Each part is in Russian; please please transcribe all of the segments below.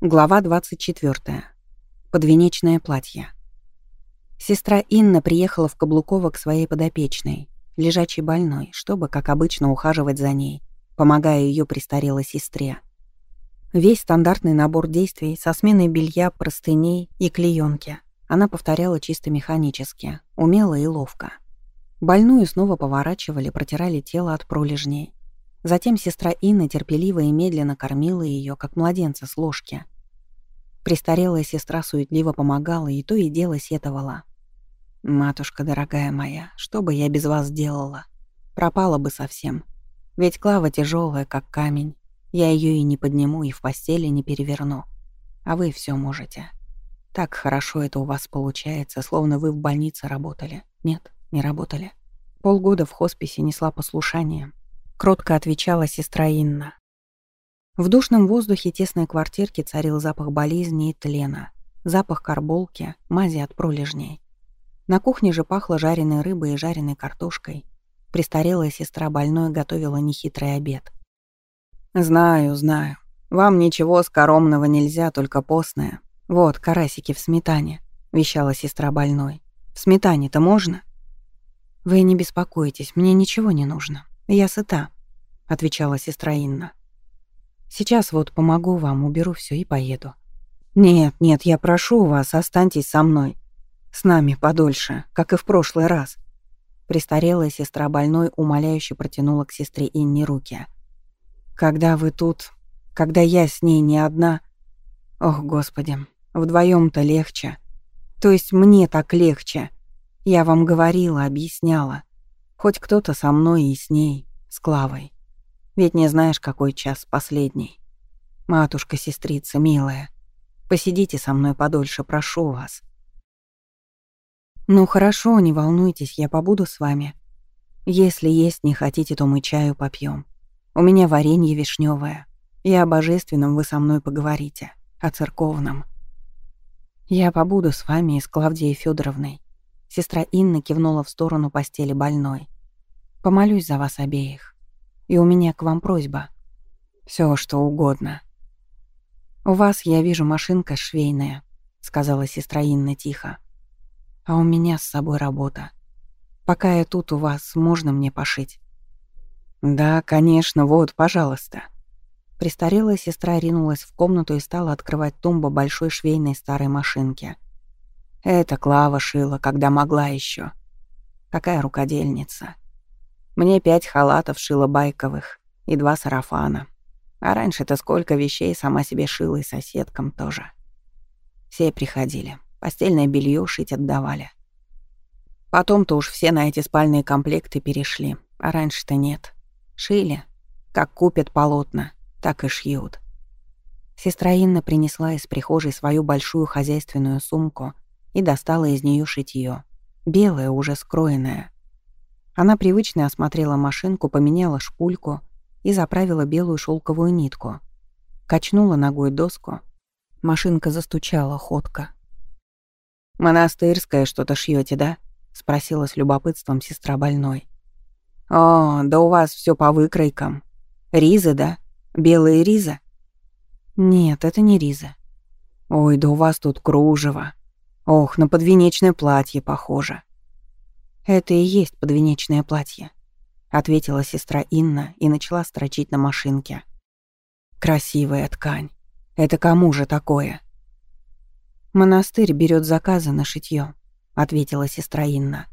Глава 24. Подвенечное платье. Сестра Инна приехала в Каблуково к своей подопечной, лежачей больной, чтобы, как обычно, ухаживать за ней, помогая ее престарелой сестре. Весь стандартный набор действий со сменой белья, простыней и клеёнки она повторяла чисто механически, умело и ловко. Больную снова поворачивали, протирали тело от пролежней, Затем сестра Инна терпеливо и медленно кормила ее, как младенца с ложки. Престарелая сестра суетливо помогала и то и дело сетовала. «Матушка дорогая моя, что бы я без вас делала? Пропала бы совсем. Ведь Клава тяжелая, как камень. Я ее и не подниму, и в постели не переверну. А вы все можете. Так хорошо это у вас получается, словно вы в больнице работали. Нет, не работали. Полгода в хосписе несла послушание, кротко отвечала сестра Инна. В душном воздухе тесной квартирки царил запах болезни и тлена, запах карболки, мази от пролежней. На кухне же пахло жареной рыбой и жареной картошкой. Престарелая сестра больной готовила нехитрый обед. «Знаю, знаю. Вам ничего скоромного нельзя, только постное. Вот, карасики в сметане», — вещала сестра больной. «В сметане-то можно?» «Вы не беспокойтесь, мне ничего не нужно. «Я сыта», — отвечала сестра Инна. «Сейчас вот помогу вам, уберу все и поеду». «Нет, нет, я прошу вас, останьтесь со мной. С нами подольше, как и в прошлый раз». Престарелая сестра больной умоляюще протянула к сестре Инне руки. «Когда вы тут, когда я с ней не одна...» «Ох, Господи, вдвоем-то легче. То есть мне так легче. Я вам говорила, объясняла. Хоть кто-то со мной и с ней, с Клавой. Ведь не знаешь, какой час последний. Матушка-сестрица, милая, посидите со мной подольше, прошу вас. Ну хорошо, не волнуйтесь, я побуду с вами. Если есть не хотите, то мы чаю попьем. У меня варенье вишневое. И о божественном вы со мной поговорите, о церковном. Я побуду с вами и с Клавдией Федоровной. Сестра Инна кивнула в сторону постели больной. «Помолюсь за вас обеих. И у меня к вам просьба. Все, что угодно». «У вас, я вижу, машинка швейная», — сказала сестра Инна тихо. «А у меня с собой работа. Пока я тут у вас, можно мне пошить?» «Да, конечно, вот, пожалуйста». Престарелая сестра ринулась в комнату и стала открывать тумбу большой швейной старой машинки — это Клава шила, когда могла еще. Какая рукодельница. Мне пять халатов шила байковых и два сарафана. А раньше-то сколько вещей сама себе шила и соседкам тоже. Все приходили. Постельное белье шить отдавали. Потом-то уж все на эти спальные комплекты перешли, а раньше-то нет. Шили. Как купят полотна, так и шьют. Сестра Инна принесла из прихожей свою большую хозяйственную сумку — и достала из нее шитье. Белое, уже скроенное. Она привычно осмотрела машинку, поменяла шпульку и заправила белую шелковую нитку. Качнула ногой доску. Машинка застучала ходко. «Монастырское что-то шьете, да?» — спросила с любопытством сестра больной. «О, да у вас все по выкройкам. Ризы, да? Белые ризы?» «Нет, это не риза». «Ой, да у вас тут кружево. Ох, на подвенечное платье похоже. Это и есть подвенечное платье, ответила сестра Инна и начала строчить на машинке. Красивая ткань. Это кому же такое? Монастырь берет заказы на шитье, ответила сестра Инна.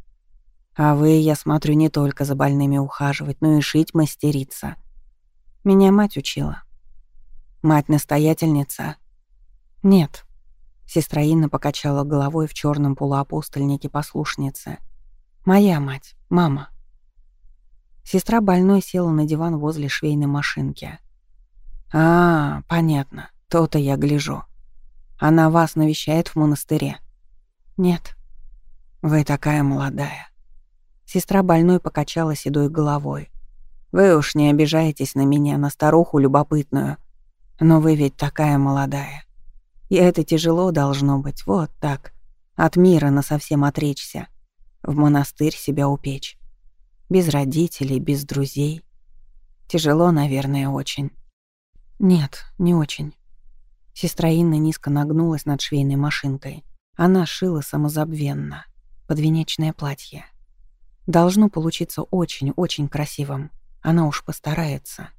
А вы, я смотрю, не только за больными ухаживать, но и шить мастерица. Меня мать учила. Мать-настоятельница? Нет, Сестра Инна покачала головой в черном полуапостольнике послушницы. «Моя мать, мама». Сестра больной села на диван возле швейной машинки. «А, понятно, то-то я гляжу. Она вас навещает в монастыре?» «Нет». «Вы такая молодая». Сестра больной покачала седой головой. «Вы уж не обижаетесь на меня, на старуху любопытную. Но вы ведь такая молодая. И это тяжело должно быть, вот так. От мира насовсем отречься. В монастырь себя упечь. Без родителей, без друзей. Тяжело, наверное, очень. Нет, не очень. Сестра Инна низко нагнулась над швейной машинкой. Она шила самозабвенно. Подвенечное платье. Должно получиться очень-очень красивым. Она уж постарается.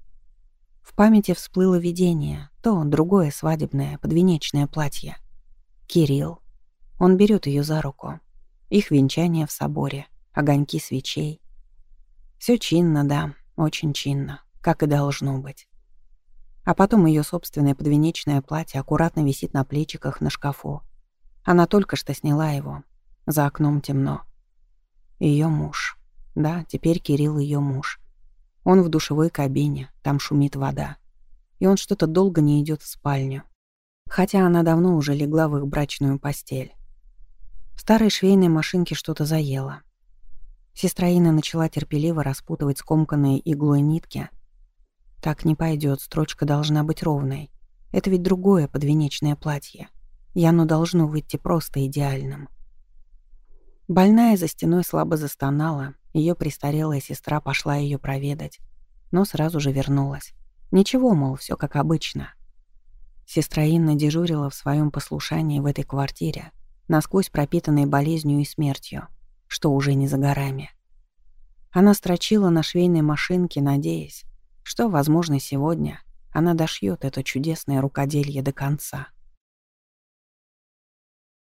В памяти всплыло видение, то другое свадебное, подвенечное платье. Кирилл. Он берет ее за руку. Их венчание в соборе, огоньки свечей. Все чинно, да, очень чинно, как и должно быть. А потом ее собственное подвенечное платье аккуратно висит на плечиках на шкафу. Она только что сняла его. За окном темно. Ее муж. Да, теперь Кирилл ее муж. Он в душевой кабине, там шумит вода. И он что-то долго не идет в спальню. Хотя она давно уже легла в их брачную постель. В старой швейной машинке что-то заело. Сестра Инна начала терпеливо распутывать скомканные иглой нитки, так не пойдет, строчка должна быть ровной. Это ведь другое подвенечное платье. И оно должно выйти просто идеальным. Больная за стеной слабо застонала, ее престарелая сестра пошла ее проведать, но сразу же вернулась. Ничего, мол, все как обычно. Сестра Инна дежурила в своем послушании в этой квартире, насквозь пропитанной болезнью и смертью, что уже не за горами. Она строчила на швейной машинке, надеясь, что, возможно, сегодня она дошьет это чудесное рукоделье до конца.